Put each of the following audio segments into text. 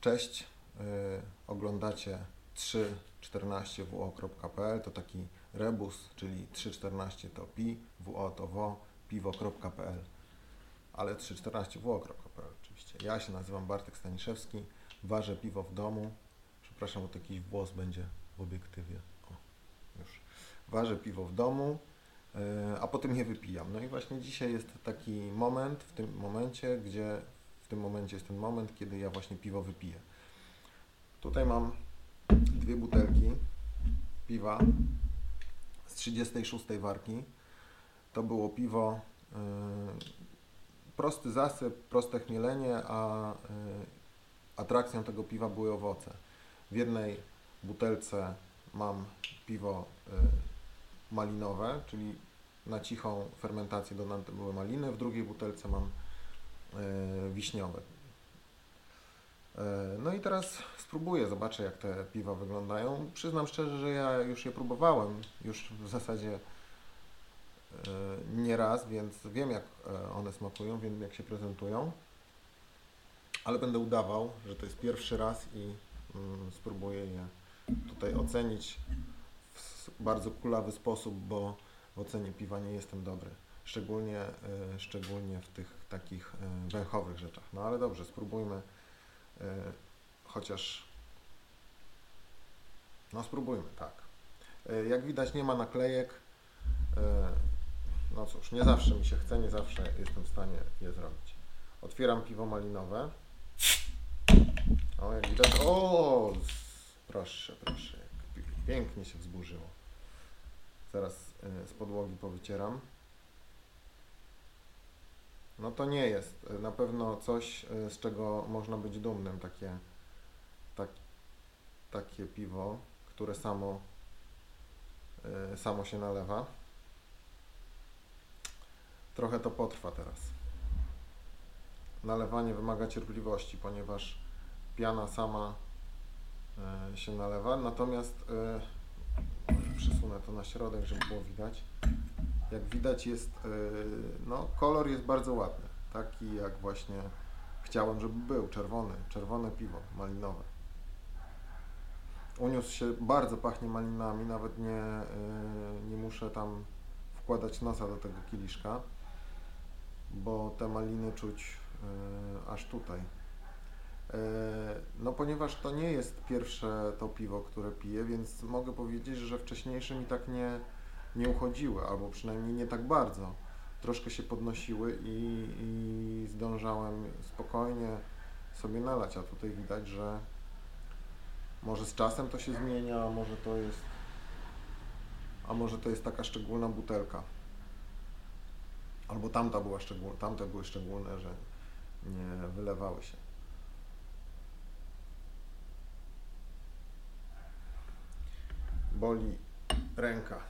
Cześć, yy, oglądacie 314wo.pl, to taki rebus, czyli 314 to pi, wo to wo, piwo.pl, ale 314wo.pl oczywiście. Ja się nazywam Bartek Staniszewski, ważę piwo w domu, przepraszam, bo to jakiś włos będzie w obiektywie, o, już. Ważę piwo w domu, yy, a potem je wypijam. No i właśnie dzisiaj jest taki moment, w tym momencie, gdzie w tym momencie jest ten moment, kiedy ja właśnie piwo wypiję. Tutaj mam dwie butelki piwa z 36 warki. To było piwo, yy, prosty zasyp, proste chmielenie, a yy, atrakcją tego piwa były owoce. W jednej butelce mam piwo yy, malinowe, czyli na cichą fermentację dodane były maliny, w drugiej butelce mam E, wiśniowe. E, no i teraz spróbuję, zobaczę jak te piwa wyglądają. Przyznam szczerze, że ja już je próbowałem, już w zasadzie e, nie raz, więc wiem jak one smakują, wiem jak się prezentują. Ale będę udawał, że to jest pierwszy raz i mm, spróbuję je tutaj ocenić w bardzo kulawy sposób, bo w ocenie piwa nie jestem dobry szczególnie, szczególnie w tych takich e, węchowych rzeczach. No ale dobrze, spróbujmy e, chociaż, no spróbujmy, tak. Jak widać nie ma naklejek, no cóż, nie zawsze mi się chce, nie zawsze jestem w stanie je zrobić. Otwieram piwo malinowe. O, jak widać, o, proszę, proszę, pięknie się wzburzyło. Zaraz z podłogi powycieram no to nie jest e, na pewno coś, e, z czego można być dumnym, takie, tak, takie piwo, które samo, e, samo się nalewa. Trochę to potrwa teraz. Nalewanie wymaga cierpliwości, ponieważ piana sama się nalewa, natomiast przesunę to na środek, żeby było widać jak widać jest, e, no kolor jest bardzo ładny, taki jak właśnie chciałem, żeby był, czerwony, czerwone piwo malinowe. Uniósł się, bardzo pachnie malinami, nawet nie, e, nie muszę tam wkładać nosa do tego kieliszka, bo te maliny czuć e, aż tutaj. No ponieważ to nie jest pierwsze to piwo, które piję, więc mogę powiedzieć, że wcześniejsze mi tak nie, nie uchodziły, albo przynajmniej nie tak bardzo. Troszkę się podnosiły i, i zdążałem spokojnie sobie nalać, a tutaj widać, że może z czasem to się zmienia, a może to jest a może to jest taka szczególna butelka. Albo tamta była szczególna, tamte były szczególne, że nie wylewały się. Boli ręka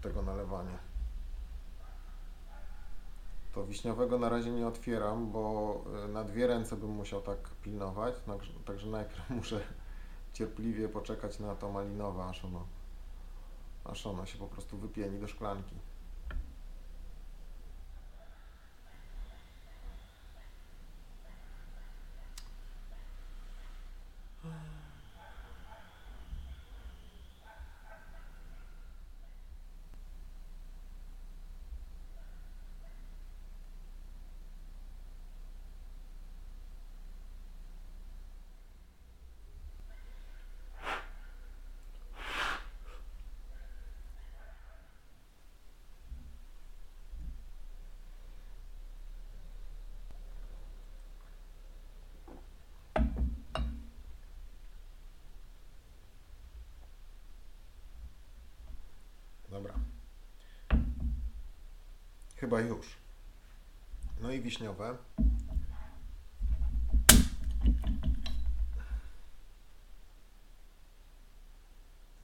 tego nalewania. To wiśniowego na razie nie otwieram, bo e, na dwie ręce bym musiał tak pilnować, także najpierw muszę cierpliwie poczekać na to malinowe, aż ono, aż ono się po prostu wypieni do szklanki. Dobra. Chyba już. No i wiśniowe.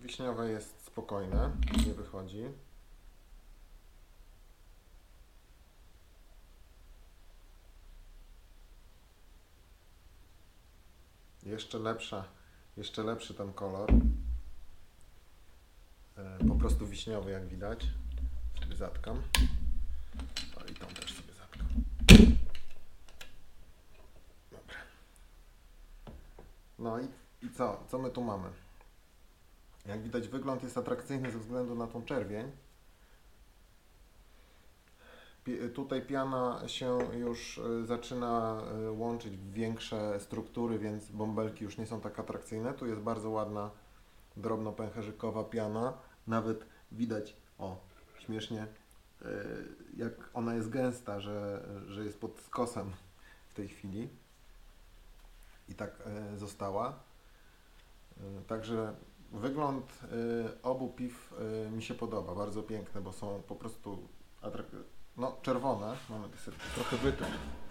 Wiśniowe jest spokojne, nie wychodzi. Jeszcze lepsza, jeszcze lepszy ten kolor. E, po prostu wiśniowy, jak widać. Sobie zatkam. I tą też sobie zatkam. Dobra. No i, i co? Co my tu mamy? Jak widać wygląd jest atrakcyjny ze względu na tą czerwień. Tutaj piana się już y, zaczyna y, łączyć w większe struktury, więc bąbelki już nie są tak atrakcyjne. Tu jest bardzo ładna, drobnopęcherzykowa piana. Nawet widać, o, śmiesznie, jak ona jest gęsta, że, że jest pod skosem w tej chwili. I tak y, została. Y, Także wygląd obu piw mi się podoba, bardzo piękne, bo są po prostu atrak- no, czerwone. Mamy trochę wytrych.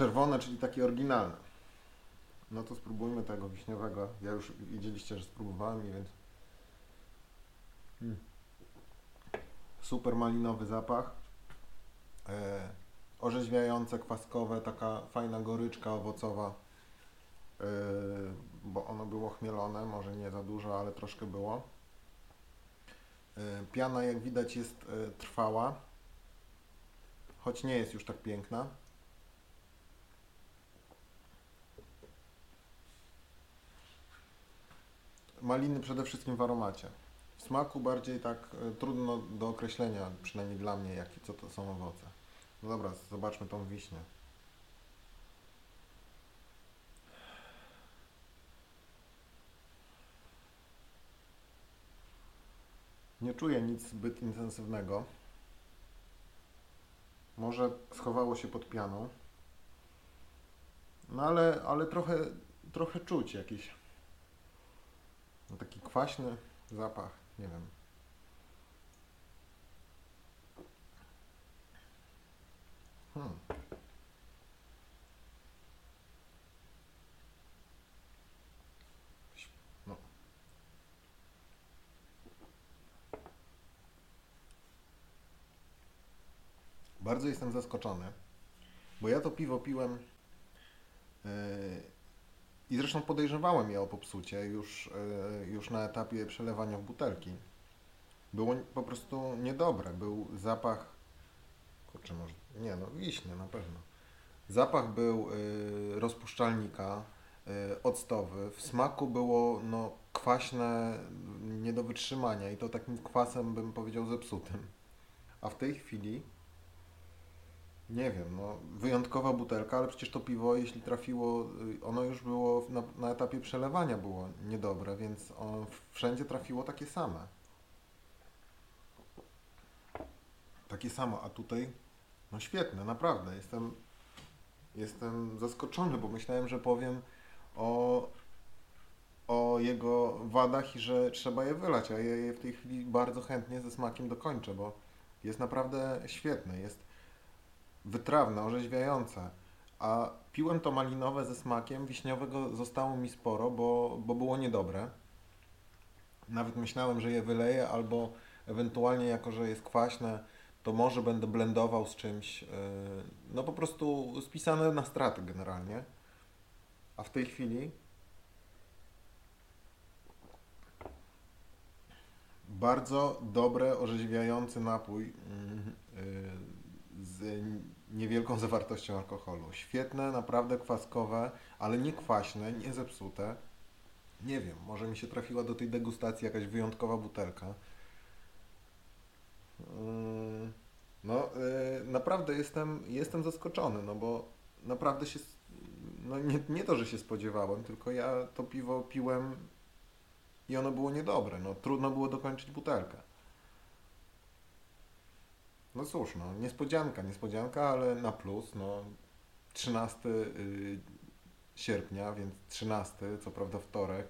Czerwone, czyli takie oryginalne. No to spróbujmy tego wiśniowego. Ja już widzieliście, że spróbowałem, więc Mm. super malinowy zapach. E, orzeźwiające, kwaskowe, taka fajna goryczka owocowa. E, bo ono było chmielone, może nie za dużo, ale troszkę było. E, piana, jak widać, jest e, trwała, choć nie jest już tak piękna. Maliny przede wszystkim w aromacie. W smaku bardziej tak e, trudno do określenia, przynajmniej dla mnie, jakie co to są owoce. No dobra, zobaczmy tą wiśnię. Nie czuję nic zbyt intensywnego. Może schowało się pod pianą. No ale, ale trochę, trochę czuć jakiś no taki kwaśny zapach, nie wiem. Hmm. No. Bardzo jestem zaskoczony, bo ja to piwo piłem yy, i zresztą podejrzewałem je o popsucie już, yy, już na etapie przelewania w butelki. Było po prostu niedobre. Był zapach. Kurczę, może. Nie, no, wiśnie na pewno. Zapach był yy, rozpuszczalnika, yy, octowy. W smaku było no, kwaśne, nie do wytrzymania i to takim kwasem bym powiedział zepsutym. A w tej chwili. Nie wiem, no, wyjątkowa butelka, ale przecież to piwo, jeśli trafiło, y, ono już było na, na etapie przelewania było niedobre, więc on wszędzie trafiło takie same. Takie samo, a tutaj, no świetne, naprawdę. Jestem, jestem zaskoczony, bo myślałem, że powiem o, o jego wadach i że trzeba je wylać, a ja je w tej chwili bardzo chętnie ze smakiem dokończę, bo jest naprawdę świetne, jest wytrawne, orzeźwiające. A piłem to malinowe ze smakiem, wiśniowego zostało mi sporo, bo, bo było niedobre. Nawet myślałem, że je wyleję, albo ewentualnie jako, że jest kwaśne, to może będę blendował z czymś, yy, no po prostu spisane na straty generalnie. A w tej chwili bardzo dobre, orzeźwiający napój yy, yy, niewielką zawartością alkoholu. Świetne, naprawdę kwaskowe, ale nie kwaśne, nie zepsute. Nie wiem, może mi się trafiła do tej degustacji jakaś wyjątkowa butelka. Yy, No, yy, naprawdę jestem, jestem zaskoczony, no bo naprawdę się, no nie, nie to, że się spodziewałem, tylko ja to piwo piłem i ono było niedobre, no trudno było dokończyć butelkę. No cóż, no niespodzianka, niespodzianka, ale na plus, no 13 y, sierpnia, więc 13, co prawda wtorek,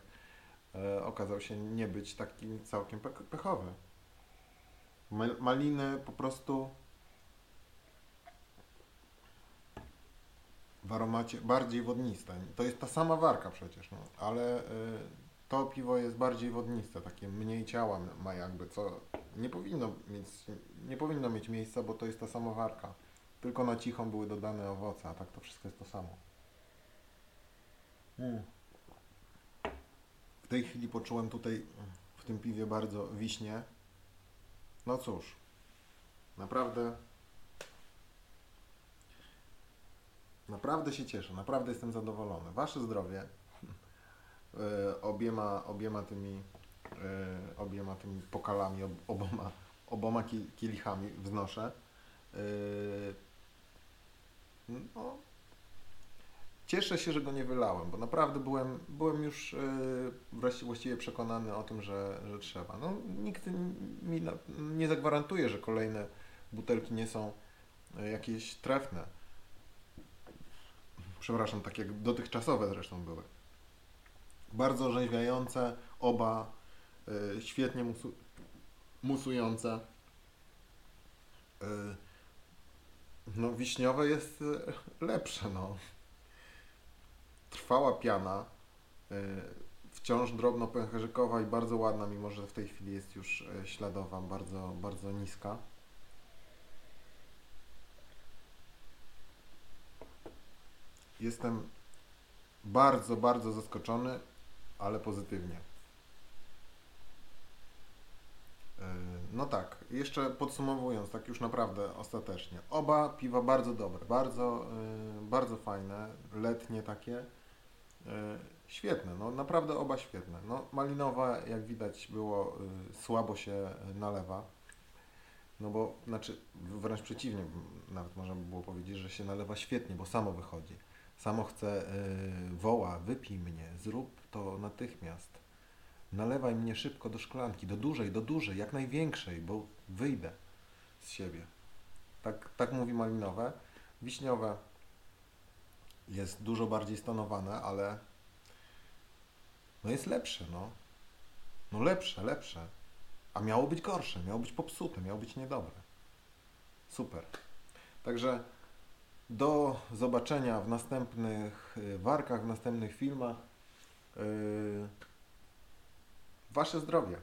e, okazał się nie być taki całkiem pe- pechowy. Mal- Maliny po prostu w aromacie bardziej wodniste. To jest ta sama warka przecież, no, ale y, to piwo jest bardziej wodniste, takie mniej ciała ma jakby, co nie powinno mieć, nie powinno mieć miejsca, bo to jest ta sama warka. Tylko na cichą były dodane owoce, a tak to wszystko jest to samo. Mm. W tej chwili poczułem tutaj w tym piwie bardzo wiśnie. No cóż, naprawdę. Naprawdę się cieszę, naprawdę jestem zadowolony. Wasze zdrowie e, obiema, obiema tymi obiema tymi pokalami, ob, oboma, oboma ki- kielichami wznoszę. E, no, cieszę się, że go nie wylałem, bo naprawdę byłem, byłem już wreszcie właściwie przekonany o tym, że, że trzeba. No, nikt mi nie zagwarantuje, że kolejne butelki nie są jakieś trefne. Przepraszam, tak jak dotychczasowe zresztą były. Bardzo orzeźwiające, oba świetnie musu, musujące. Y, no, wiśniowe jest y, lepsze, no trwała piana, wciąż drobno pęcherzykowa i bardzo ładna, mimo że w tej chwili jest już śladowa, bardzo, bardzo niska. Jestem bardzo, bardzo zaskoczony, ale pozytywnie. Y, No tak, jeszcze podsumowując, tak już naprawdę ostatecznie. Oba piwa bardzo dobre, bardzo, y, bardzo fajne, letnie takie. y, Świetne, no naprawdę oba świetne. No malinowa, jak widać, było y, słabo się nalewa. No bo, znaczy, wręcz przeciwnie, nawet można by było powiedzieć, że się nalewa świetnie, bo samo wychodzi. Samo chce, woła, wypij mnie, zrób to natychmiast. Nalewaj mnie szybko do szklanki, do dużej, do dużej, jak największej, bo wyjdę z siebie. Tak, tak mówi malinowe. Wiśniowe jest dużo bardziej stonowane, ale no jest lepsze, no. No lepsze, lepsze. A miało być gorsze, miało być popsute, miało być niedobre. Super. Także do zobaczenia w następnych y, warkach, w następnych filmach. Yy, Wasze zdrowie.